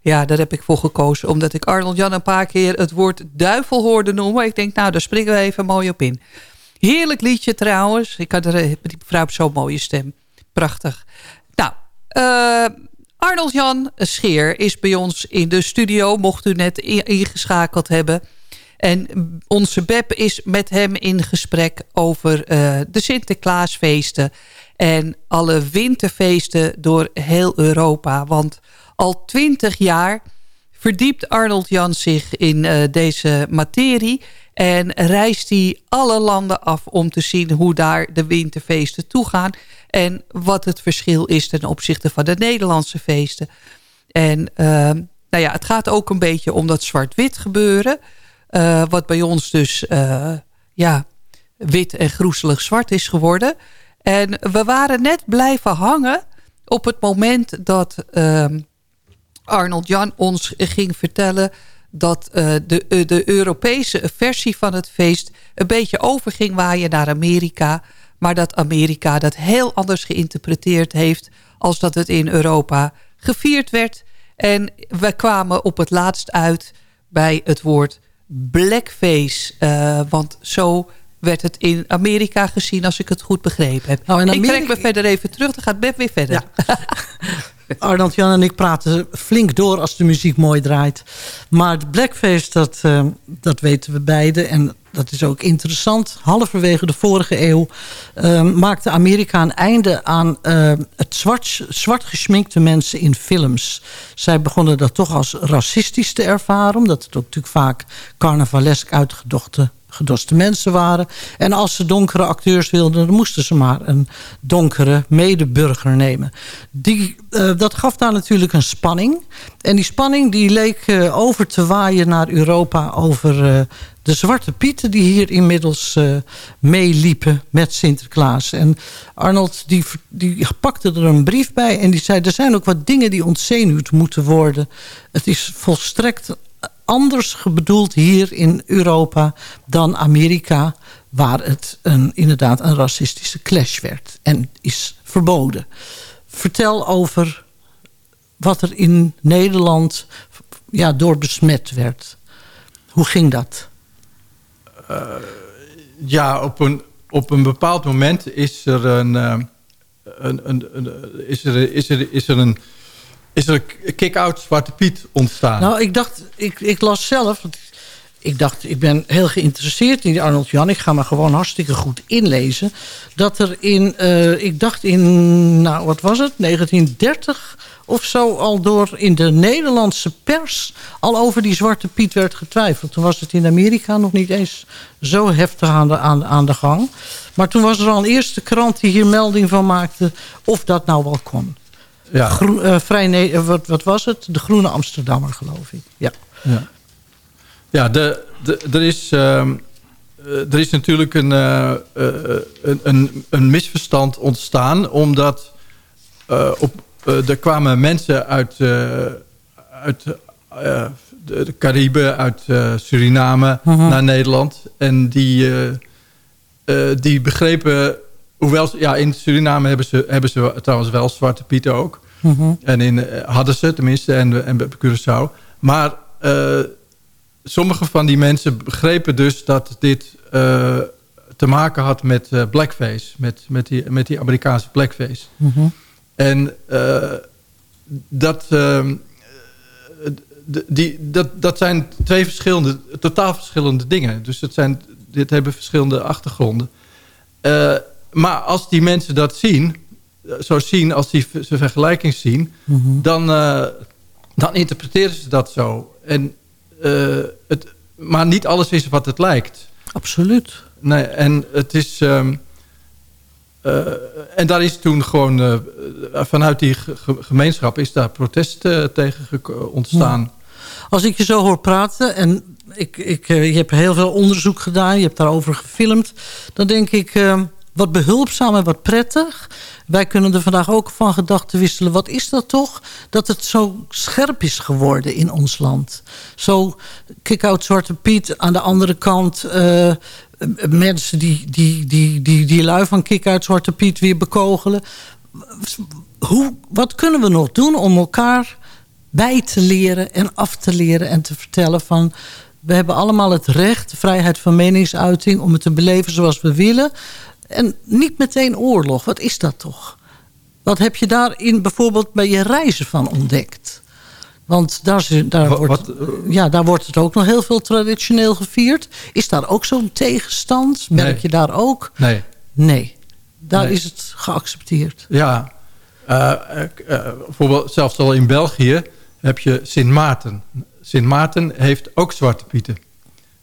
Ja, daar heb ik voor gekozen. Omdat ik Arnold Jan een paar keer het woord duivel hoorde noemen. Ik denk, nou, daar springen we even mooi op in. Heerlijk liedje trouwens. Ik had er, die vrouw zo'n mooie stem. Prachtig. Nou, eh, Arnold Jan Scheer is bij ons in de studio. Mocht u net ingeschakeld hebben. En onze Beb is met hem in gesprek over eh, de Sinterklaasfeesten. En alle winterfeesten door heel Europa. Want al twintig jaar verdiept Arnold Jan zich in eh, deze materie. En reist hij alle landen af om te zien hoe daar de winterfeesten toegaan. En wat het verschil is ten opzichte van de Nederlandse feesten. En ehm, nou ja, het gaat ook een beetje om dat zwart-wit gebeuren. Eh, wat bij ons dus eh, ja, wit en groezelig zwart is geworden. En we waren net blijven hangen op het moment dat ehm, Arnold Jan ons ging vertellen dat eh, de, de Europese versie van het feest een beetje over ging waaien naar Amerika. Maar dat Amerika dat heel anders geïnterpreteerd heeft als dat het in Europa gevierd werd. En we kwamen op het laatst uit bij het woord blackface. eh, want zo werd het in Amerika gezien als ik het goed begrepen heb. Nou, Ik trek me verder even terug, dan gaat Beb weer verder. Arnold Jan en ik praten flink door als de muziek mooi draait. Maar het blackface, dat, eh, dat weten we beiden. En dat is ook interessant. Halverwege de vorige eeuw eh, maakte Amerika een einde aan eh, het zwart, zwart geschminkte mensen in films. Zij begonnen dat toch als racistisch te ervaren. Omdat het ook natuurlijk vaak carnavalesk uitgedochte gedoste mensen waren. En als ze donkere acteurs wilden, dan moesten ze maar een donkere medeburger nemen. Die, eh, dat gaf daar natuurlijk een spanning. En die spanning die leek eh, over te waaien naar Europa over eh, de zwarte pieten die hier inmiddels meeliepen met Sinterklaas. En Arnold die, die pakte er een brief bij en die zei... er zijn ook wat dingen die ontzenuwd moeten worden. Het is volstrekt anders bedoeld hier in Europa dan Amerika... waar het een, inderdaad een racistische clash werd en is verboden. Vertel over wat er in Nederland ja, door besmet werd. Hoe ging dat? Eh, ja, op een, op een bepaald moment is er een, eh, een, een, een- is er, is er, is er een, is er een kick-out Zwarte Piet ontstaan. Nou, ik dacht, ik, ik las zelf. Ik dacht, ik ben heel geïnteresseerd in Arnold Jan. Ik ga me gewoon hartstikke goed inlezen. Dat er in, eh, ik dacht in, nou wat was het, 1930 of zo... al door in de Nederlandse pers al over die Zwarte Piet werd getwijfeld. Toen was het in Amerika nog niet eens zo heftig aan de, aan de gang. Maar toen was er al een eerste krant die hier melding van maakte... of dat nou wel kon. Ja. Groen, eh, vrij Ne- eh, wat, wat was het? De Groene Amsterdammer, geloof ik. Ja. Ja, ja de, de, er, is, ehm, eh, er is natuurlijk een, een, een, een misverstand ontstaan. Omdat op, er kwamen mensen uit, uit de, de Cariben, uit Suriname Mhm. naar Nederland. En die, die begrepen... Hoewel, ze- ja, in Suriname hebben ze, hebben ze trouwens wel Zwarte Pieten ook. Mhm. En in, eh, hadden ze tenminste, en, en bij Curaçao. Maar eh, sommige van die mensen begrepen dus dat dit eh, te maken had met blackface. Met, met, die, met die Amerikaanse blackface. Mhm. En dat, ehm, die, dat, dat zijn twee verschillende, totaal verschillende dingen. Dus het zijn, dit hebben verschillende achtergronden. Maar als die mensen dat zien, eh, zo zien als die ze vergelijking zien... Mhm. dan, eh, dan interpreteren ze dat zo. En, eh, het, maar niet alles is wat het lijkt. Absoluut. Nee, en het is... ehm, eh, en daar is toen gewoon vanuit die ge- ge- gemeenschap is daar protest tegen ontstaan. Als ik je zo hoor praten, en ik, ik, je hebt heel veel onderzoek gedaan. Je hebt daarover gefilmd. Dan denk ik, eh, wat behulpzaam en wat prettig. Wij kunnen er vandaag ook van gedachten wisselen. Wat is dat toch? Dat het zo scherp is geworden in ons land. Zo kick-out Zwarte Piet. Aan de andere kant... eh, mensen die, die, die, die, die lui van kick-out Zwarte Piet weer bekogelen. Hoe, wat kunnen we nog doen om elkaar bij te leren en af te leren en te vertellen van... we hebben allemaal het recht, de vrijheid van meningsuiting... om het te beleven zoals we willen. En niet meteen oorlog. Wat is dat toch? Wat heb je daarin bijvoorbeeld bij je reizen van ontdekt? Want daar, daar, Wat- wordt, wat, ja, daar wordt het ook nog heel veel traditioneel gevierd. Is daar ook zo'n tegenstand? Merk Nee. je daar ook? Nee. Nee. Daar Nee. is het geaccepteerd. Ja, Eh, eh, eh, bijvoorbeeld zelfs al in België heb je Sint Maarten. Sint Maarten heeft ook zwarte pieten.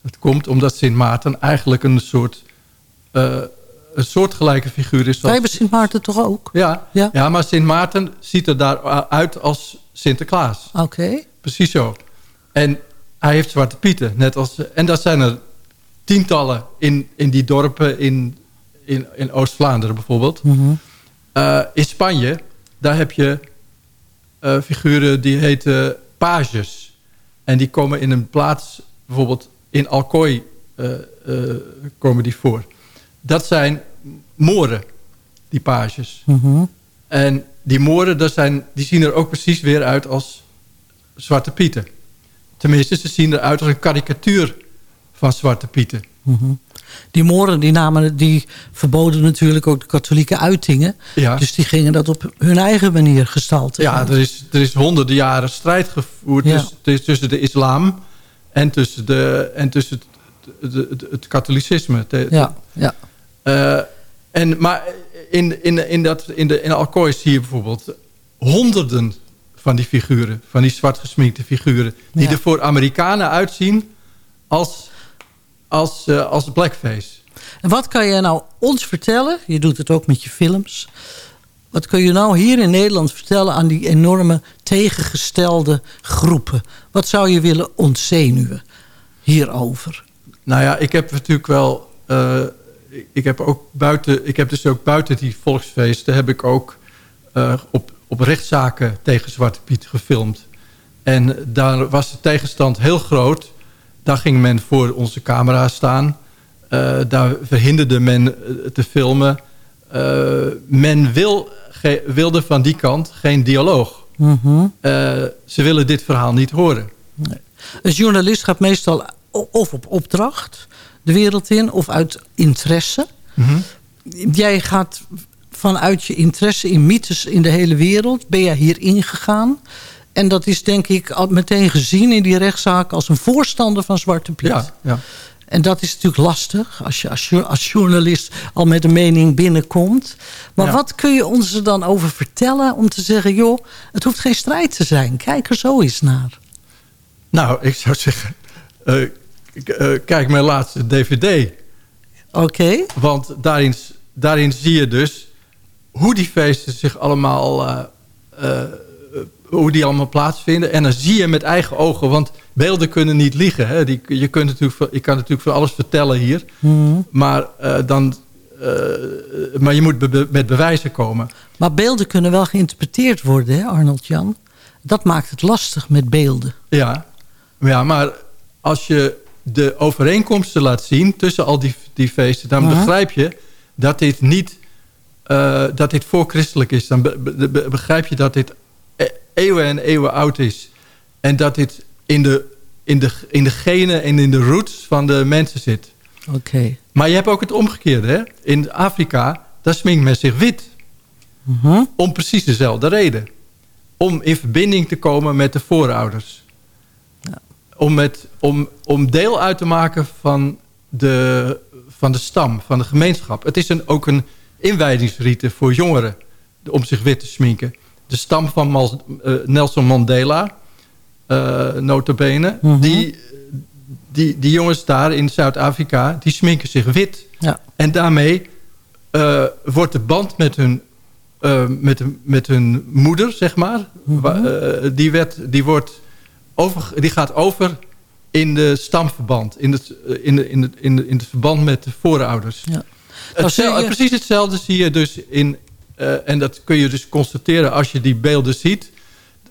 Dat komt omdat Sint Maarten eigenlijk een soort eh, een soortgelijke figuur is. Wij zoals- hebben Sint Maarten toch ook? ja, Ja. ja. maar Sint Maarten ziet er daaruit als Sinterklaas. Oké. Precies zo. En hij heeft zwarte pieten. Net als, en dat zijn er tientallen in, in die dorpen in, in, in Oost-Vlaanderen bijvoorbeeld. Mhm. Eh, in Spanje, daar heb je eh, figuren die heten pages. En die komen in een plaats, bijvoorbeeld in Alcoy eh, eh, komen die voor. Dat zijn moren, die pages. Mhm. En die moren, dat zijn, die zien er ook precies weer uit als zwarte pieten. Tenminste, ze zien eruit als een karikatuur van zwarte pieten. Mhm. Die Moren die namen, die verboden natuurlijk ook de katholieke uitingen. Ja. Dus die gingen dat op hun eigen manier gestalten. Ja, er is, er is honderden jaren strijd gevoerd Ja. tussen, de islam en tussen, de, en tussen het, het, het, het katholicisme. Ja, ja. Eh, en, maar in, in, in, dat, in, de, in Alcoy zie je bijvoorbeeld honderden van die figuren, van die zwart gesminkte figuren, die Ja. er voor Amerikanen uitzien als, als, eh, als blackface. En wat kan je nou ons vertellen? Je doet het ook met je films. Wat kun je nou hier in Nederland vertellen aan die enorme tegengestelde groepen? Wat zou je willen ontzenuwen hierover? Nou ja, ik heb natuurlijk wel. eh, ik heb ook buiten. Ik heb dus ook buiten die volksfeesten heb ik ook eh, op, op rechtszaken tegen Zwarte Piet gefilmd. En daar was de tegenstand heel groot. Daar ging men voor onze camera staan. Eh, daar verhinderde men eh, te filmen. Men wil, wilde van die kant geen dialoog. Mhm. Ze willen dit verhaal niet horen. Een journalist gaat meestal of op opdracht de wereld in... of uit interesse. Mhm. Jij gaat vanuit je interesse in mythes in de hele wereld... ben jij hier ingegaan. En dat is denk ik al meteen gezien in die rechtszaak... als een voorstander van Zwarte Piet. Ja, ja. En dat is natuurlijk lastig als je als, jo- als journalist al met een mening binnenkomt. Maar Ja. wat kun je ons er dan over vertellen om te zeggen... joh, het hoeft geen strijd te zijn. Kijk er zo eens naar. Nou, ik zou zeggen, eh, kijk mijn laatste dvd. Oké. Want daarin, daarin zie je dus hoe die feesten zich allemaal... eh, eh, hoe die allemaal plaatsvinden. En dan zie je met eigen ogen, want beelden kunnen niet liegen. Hè? Die, je, kunt natuurlijk, je kan natuurlijk van alles vertellen hier. Mhm. Maar, eh, dan, eh, maar je moet be- met bewijzen komen. Maar beelden kunnen wel geïnterpreteerd worden, hè, Arnold Jan? Dat maakt het lastig met beelden. Ja, ja maar als je de overeenkomsten laat zien tussen al die, die feesten... dan begrijp je dat dit niet eh, dat dit voorchristelijk is. Dan be- be- be- begrijp je dat dit e- eeuwen en eeuwen oud is. En dat dit in de, in de, in de genen en in de roots van de mensen zit. Oké. Maar je hebt ook het omgekeerde. Hè? In Afrika, daar sminkt men zich wit. Mhm. Om precies dezelfde reden. Om in verbinding te komen met de voorouders. Om, met, om, om deel uit te maken van de, van de stam, van de gemeenschap. Het is een, ook een inwijdingsrite voor jongeren om zich wit te sminken. De stam van Mal- eh, Nelson Mandela, eh notabene, Mhm. die, die, die jongens daar in Zuid-Afrika, die sminken zich wit. Ja. En daarmee eh, wordt de band met hun, met, met hun moeder, zeg maar, eh, die, werd, die, wordt over, die gaat over in de stamverband. In het, eh, in de, in het, in het verband met de voorouders. Ja. Hetzel- je- Precies hetzelfde zie je dus in... eh, en dat kun je dus constateren als je die beelden ziet.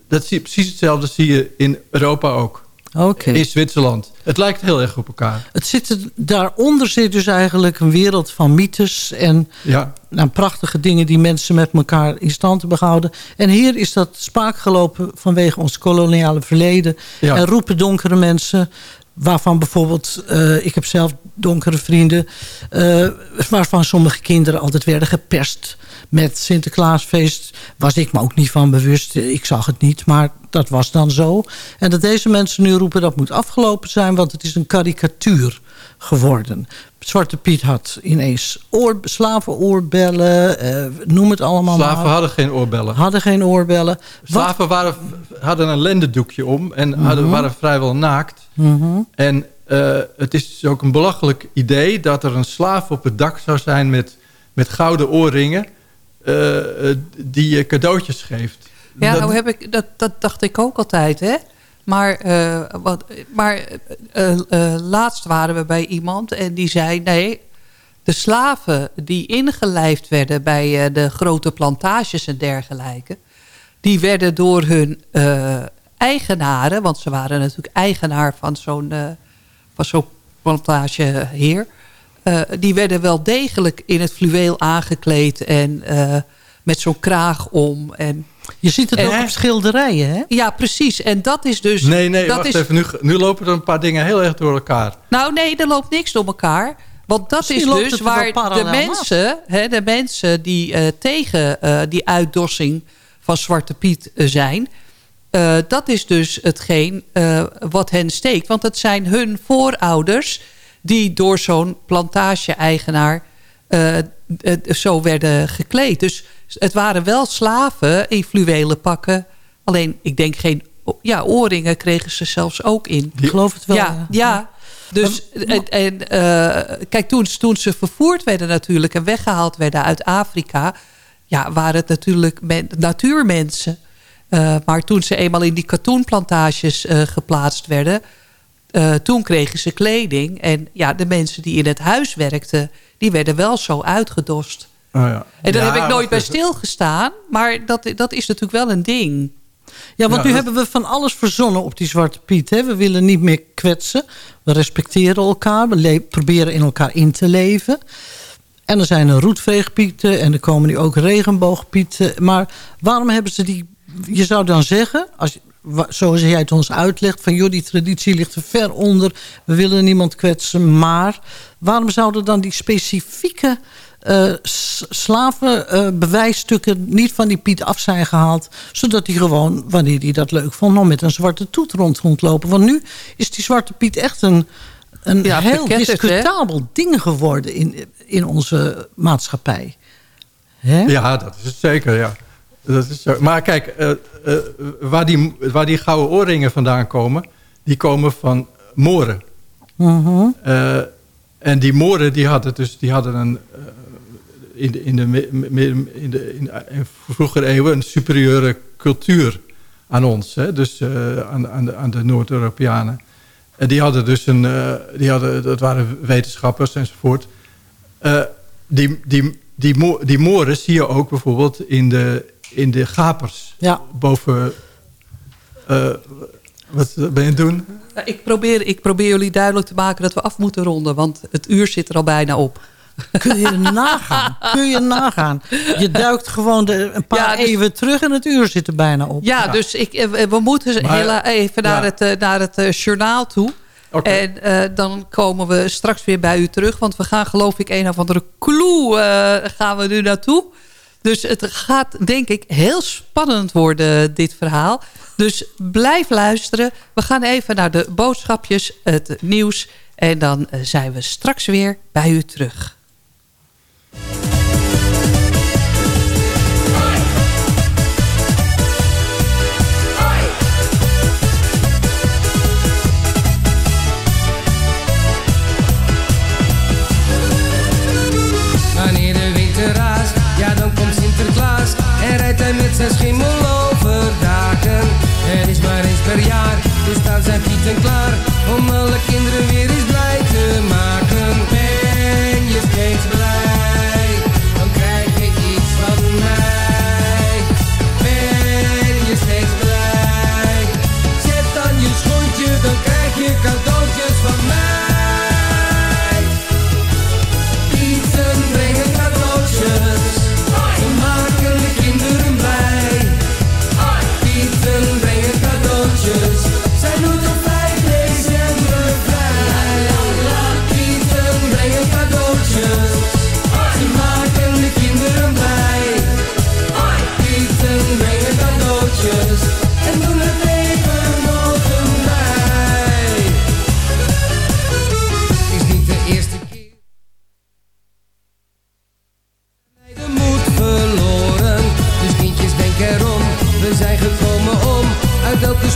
Dat zie, precies hetzelfde zie je in Europa ook. Oké. In Zwitserland. Het lijkt heel erg op elkaar. Het zit, er- daaronder zit dus eigenlijk een wereld van mythes en Ja. nou, prachtige dingen die mensen met elkaar in stand hebben gehouden. En hier is dat spaak gelopen vanwege ons koloniale verleden. Ja. En roepen donkere mensen, waarvan bijvoorbeeld, eh, ik heb zelf donkere vrienden, eh, waarvan sommige kinderen altijd werden geperst met Sinterklaasfeest. Was ik me ook niet van bewust. Ik zag het niet, maar dat was dan zo. En dat deze mensen nu roepen dat moet afgelopen zijn, want het is een karikatuur geworden. Zwarte Piet had ineens oor, slavenoorbellen, eh, noem het allemaal Slaven maar. hadden geen oorbellen. Hadden geen oorbellen. Slaven waren, hadden een lendendoekje om en hadden, Mhm. waren vrijwel naakt. Mhm. En eh, het is dus ook een belachelijk idee dat er een slaaf op het dak zou zijn met, met gouden oorringen eh, die je cadeautjes geeft. Ja, Dat- nou heb ik, dat, dat dacht ik ook altijd, hè. Maar, eh, wat, maar eh, eh, laatst waren we bij iemand en die zei... nee, de slaven die ingelijfd werden bij de grote plantages en dergelijke... die werden door hun eigenaren... want ze waren natuurlijk eigenaar van zo'n van zo'n plantageheer... eh, die werden wel degelijk in het fluweel aangekleed... en met zo'n kraag om. En, Je ziet het en- ook op schilderijen, hè? Ja, precies. En dat is dus... nee, nee, dat wacht is, even. Nu, nu lopen er een paar dingen heel erg door elkaar. Nou nee, er loopt niks door elkaar. Want dat Misschien is dus waar de mensen, hè, de mensen die eh, tegen eh, die uitdossing van Zwarte Piet eh, zijn... eh, dat is dus hetgeen eh, wat hen steekt. Want het zijn hun voorouders die door zo'n plantage-eigenaar zo werden gekleed. Dus het waren wel slaven in fluwelen pakken. Alleen, ik denk geen... Ja, oorringen kregen ze zelfs ook in. Ik geloof het wel. Ja, ja. Dus en, en, eh, kijk, toen, toen ze vervoerd werden natuurlijk en weggehaald werden uit Afrika, ja, waren het natuurlijk men- natuurmensen. Eh, maar toen ze eenmaal in die katoenplantages eh, geplaatst werden, toen kregen ze kleding. En ja, de mensen die in het huis werkten, die werden wel zo uitgedost. Oh, ja. En daar Ja, heb ik nooit bij stilgestaan, maar dat, dat is natuurlijk wel een ding. Ja, want Ja, nu dat- hebben we van alles verzonnen op die Zwarte Piet. Hè? We willen niet meer kwetsen. We respecteren elkaar. We proberen in elkaar in te leven. En er zijn er roetveegpieten en er komen nu ook regenboogpieten. Maar waarom hebben ze die... Je zou dan zeggen, als, zoals jij het ons uitlegt... van joh, die traditie ligt er ver onder. We willen niemand kwetsen. Maar waarom zouden dan die specifieke eh slavenbewijsstukken niet van die Piet af zijn gehaald. Zodat hij gewoon, wanneer hij dat leuk vond, nog met een zwarte toet rond kon lopen. Want nu is die zwarte Piet echt een, een Ja, heel hè? discutabel ding geworden in, in onze maatschappij. Hè? Ja, dat is het zeker, ja. Dat is zo. Maar kijk, eh, eh, waar, die, waar die gouden oorringen vandaan komen... die komen van Moren. Mhm. Eh, en die Moren die hadden, dus, die hadden een, in, de, in, de, in, de, in, in vroegere eeuwen een superieure cultuur aan ons. Hè? Dus eh, aan, aan de, aan de Noord-Europeanen. En die hadden dus een, eh, die hadden, dat waren wetenschappers enzovoort. Eh, die, die, die, Mo- die Moren zie je ook bijvoorbeeld in de, in de gapers. Ja. Boven, eh, wat ben je aan het doen? Ik probeer, ik probeer jullie duidelijk te maken dat we af moeten ronden. Want het uur zit er al bijna op. Kun je nagaan? Kun je nagaan? Je duikt gewoon de, een paar Ja, dus- eeuwen terug en het uur zit er bijna op. Ja, dus ik, eh, we moeten Maar- hela- even naar ja. het, eh, naar het eh, journaal toe. En eh, dan komen we straks weer bij u terug. Want we gaan geloof ik een of andere clue eh, gaan we nu naartoe. Dus het gaat denk ik heel spannend worden dit verhaal. Dus blijf luisteren. We gaan even naar de boodschapjes, het nieuws. En dan zijn we straks weer bij u terug. Zijn schimmel over daken. Het is maar eens per jaar, dus staan zijn pieten klaar Om zover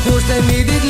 just needed